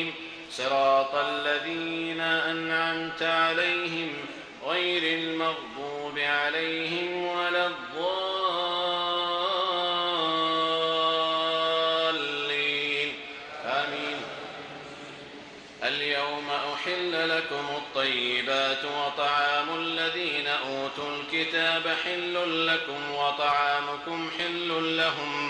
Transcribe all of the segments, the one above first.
المستقيم صراط الذين أنعمت عليهم غير المغضوب عليهم ولا الضالين. آمين. اليوم أحل لكم الطيبات وطعام الذين أوتوا الكتاب حل لكم وطعامكم حل لهم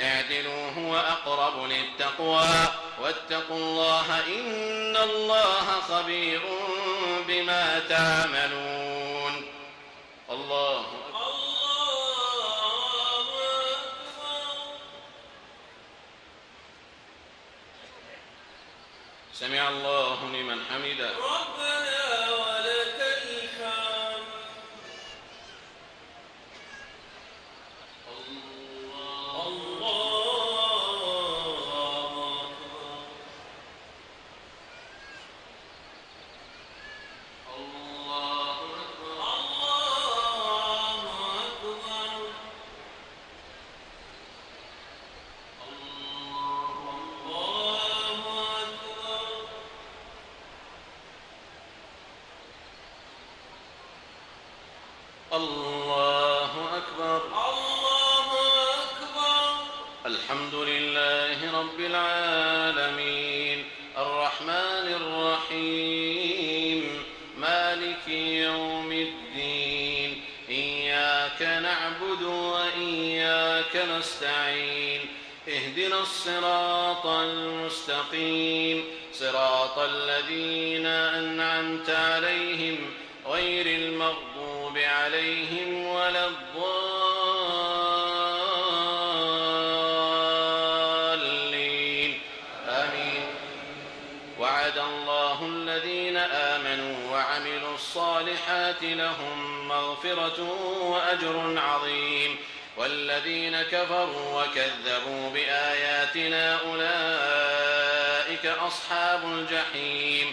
اعدلوا هو أقرب للتقوى. واتقوا الله إن الله خبير بما تعملون. الله سمع الله لمن حمده. غير المغضوب عليهم ولا الضالين. آمين. وعد الله الذين آمنوا وعملوا الصالحات لهم مغفرة وأجر عظيم. والذين كفروا وكذبوا بآياتنا أولئك أصحاب الجحيم.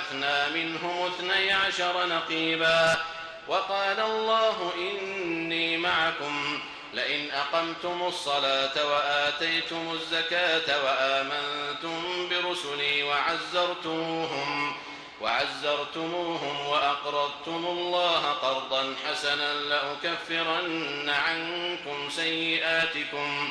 وبعثنا منهم اثني عشر نقيبا وقال الله إني معكم لئن أقمتم الصلاة وآتيتم الزكاة وآمنتم برسلي وعزرتموهم وعزرتموهم وأقرضتم الله قرضا حسنا لأكفرن عنكم سيئاتكم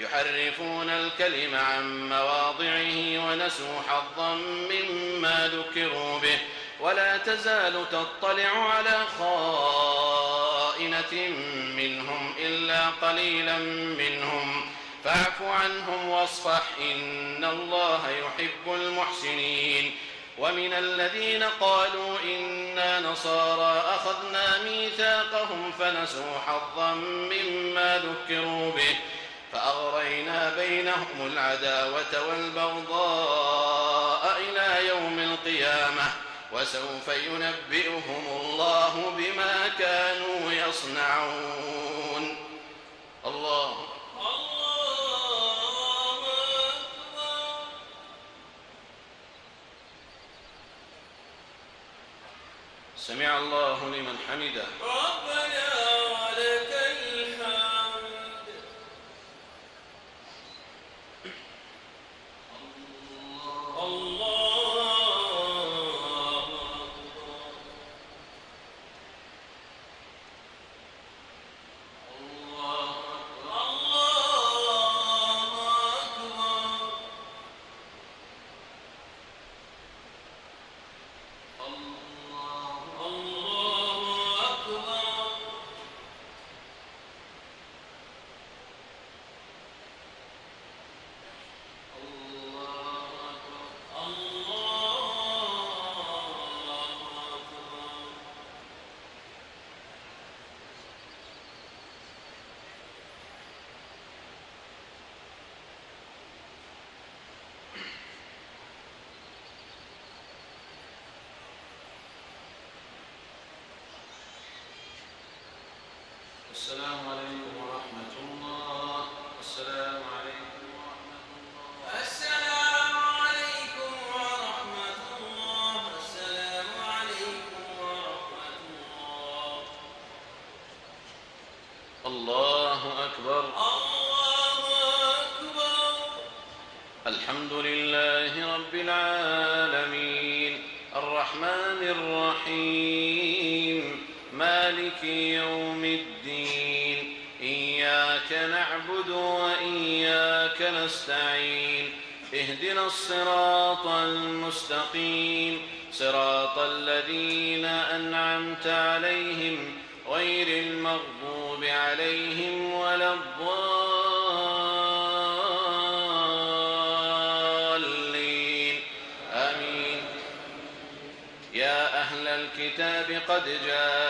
يحرفون الكلم عن مواضعه ونسوا حظا مما ذكروا به. ولا تزال تطلع على خائنة منهم إلا قليلا منهم. فاعف عنهم واصفح إن الله يحب المحسنين. ومن الذين قالوا إنا نصارى أخذنا ميثاقهم فنسوا حظا مما ذكروا به. فأغرينا بينهم العداوة والبغضاء إلى يوم القيامة وسوف ينبئهم الله بما كانوا يصنعون. الله. سمع الله لمن حمده. ربنا ولك الحمد الله أكبر الله أكبر الله أكبر الله الله أكبر الله أكبر الله أكبر السلام الصراط المستقيم. صراط الذين أنعمت عليهم غير المغضوب عليهم ولا الضالين. آمين. يا أهل الكتاب قد جاءكم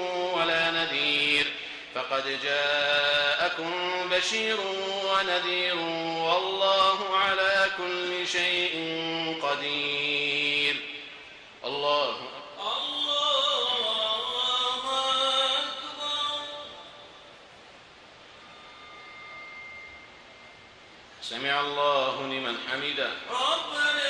فقد جاءكم بشير ونذير والله على كل شيء قدير. الله سمع الله لمن حمده. ربنا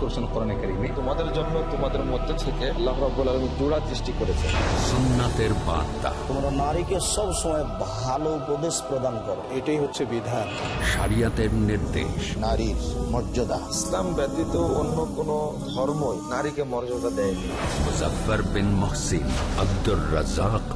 করেছেন কোরআনে কারীমে। তোমাদের জন্য তোমাদের মধ্যে থেকে আল্লাহ রাব্বুল আলামিন জোড়া সৃষ্টি করেছেন। সুন্নাতের বার্তা। তোমরা নারীকে সব সময় ভালো উপদেশ প্রদান করো। এটাই হচ্ছে বিধান। শরিয়াতের নির্দেশ। নারীর মর্যাদা। ইসলাম ব্যতীত অন্য কোন ধর্মই নারীকে মর্যাদা দেয়নি Mujaffar bin Mohsin Abdur Razzak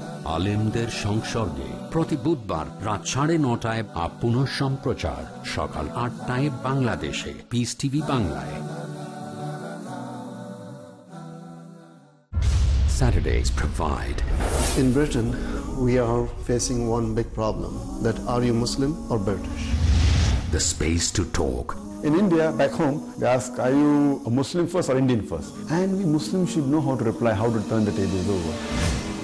আলেমদের সংসর্গে প্রতি বুধবার রাত সাড়ে নটায় আপ পুনঃ সম্প্রচার সকাল আটটায় বাংলাদেশে পিস টিভি বাংলায় Saturdays provide In Britain, we are facing one big problem that are you Muslim or British? the space to talk In India, back home, they ask, are you a Muslim first or Indian first? And we Muslims should know how to reply, how to turn the tables over.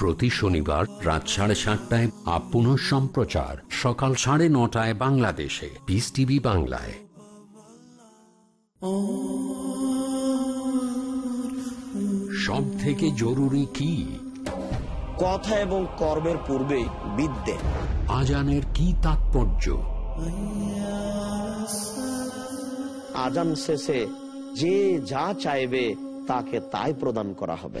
প্রতি শনিবার রাত সাড়ে সাতটায় আপ পুনঃ সম্প্রচার। সকাল সাড়ে নটায় বাংলাদেশে। পিস টিভি বাংলায়। সব থেকে জরুরি কি? কথা এবং কর্মের পূর্বে বিদ্যে। আজানের কি তাৎপর্য? আজান শেষে যে যা চাইবে তাকে তাই প্রদান করা হবে।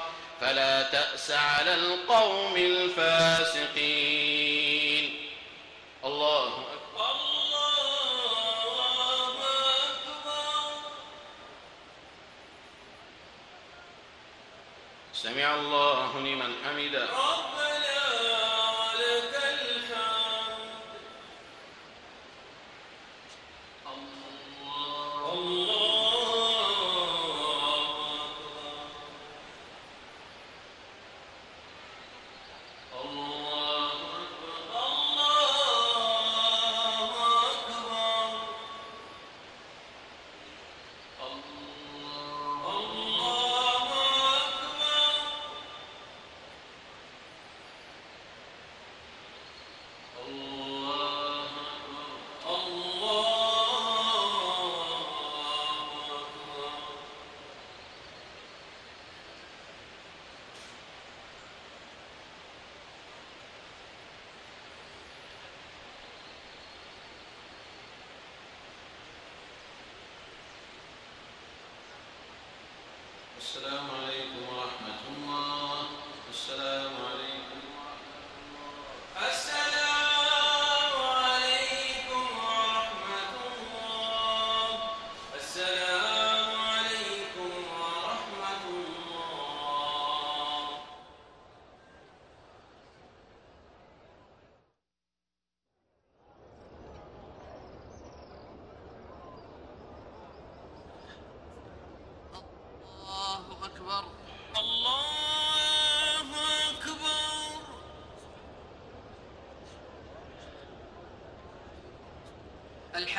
فلا تأس على القوم الفاسقين. الله سمع الله لمن حمده.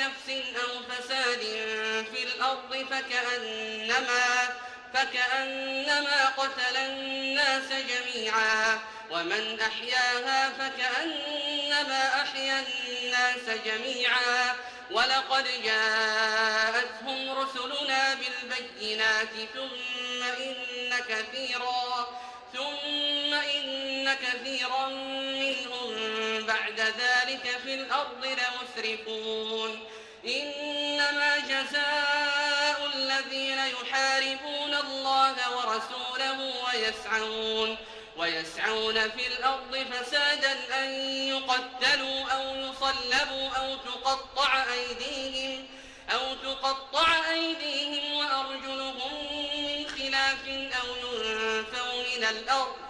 نفس أو فساد في الأرض فكأنما فكأنما قتل الناس جميعا ومن أحياها فكأنما أحيا الناس جميعا ولقد جاءتهم رسلنا بالبينات ثم إن كثيرا ثم إن كثيرا منهم بعد ذلك في الأرض لمسرفون. إنما جزاء الذين يحاربون الله ورسوله ويسعون ويسعون في الأرض فسادا أن يقتلوا أو يصلبوا أو تقطع أيديهم أو تقطع أيديهم وأرجلهم من خلاف أو ينفوا من الأرض.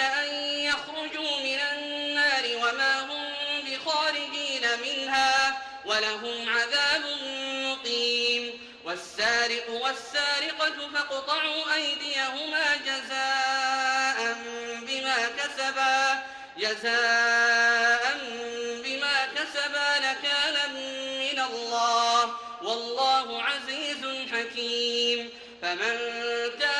أن يخرجوا من النار وما هم بخارجين منها ولهم عذاب مقيم. والسارق والسارقة فاقطعوا أيديهما جزاء بما كسبا جزاء بما كسبا نكالا من الله. والله عزيز حكيم. فمن تاب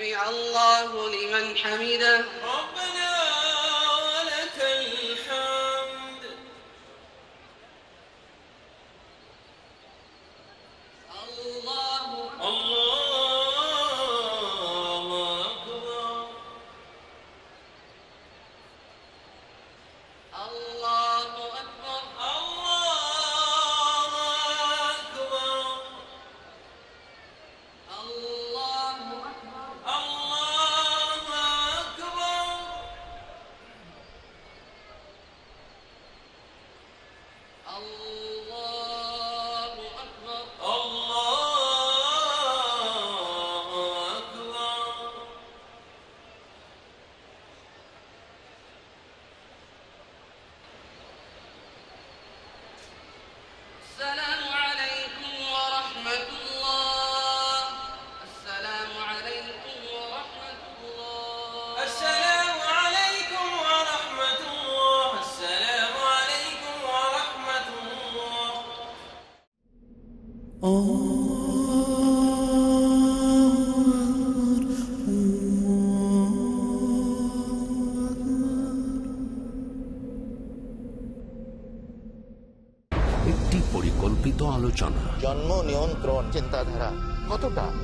سمع الله لمن حمده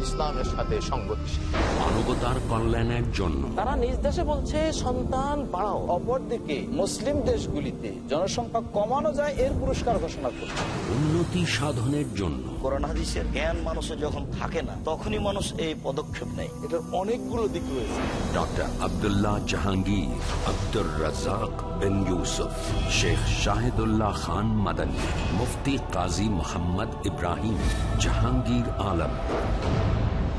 ইসলামের সাথে সংগতিশীল। মানবতার কল্যাণের জন্য। তারা নিজ দেশে বলছে সন্তান বাড়াও। অপরদিকে মুসলিম দেশগুলিতে জনসংখ্যা কমানো যায় এর পুরস্কার ঘোষণা করছে। উন্নতি সাধনের জন্য। কোরআন হাদিসের জ্ঞান মানুষের যখন থাকে না তখনই মানুষ এই পদক্ষেপ নেয়। এটার অনেকগুলো দিক রয়েছে। ডক্টর আব্দুল্লাহ জাহাঙ্গীর আব্দুর রাজাক বিন ইউসুফ শেখ শাহিদুল্লাহ খান মাদানী মুফতি কাজী মোহাম্মদ ইব্রাহিম জাহাঙ্গীর আলম।